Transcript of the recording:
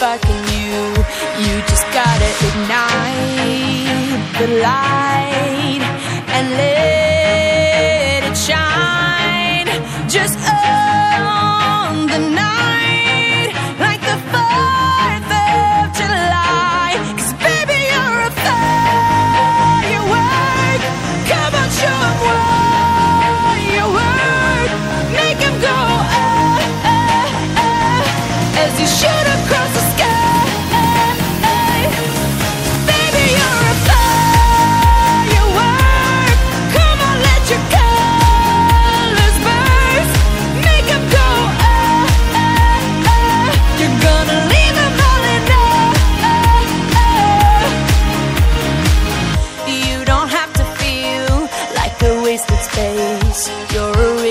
fucking you. You just gotta ignite the light and live. wasted space. You're a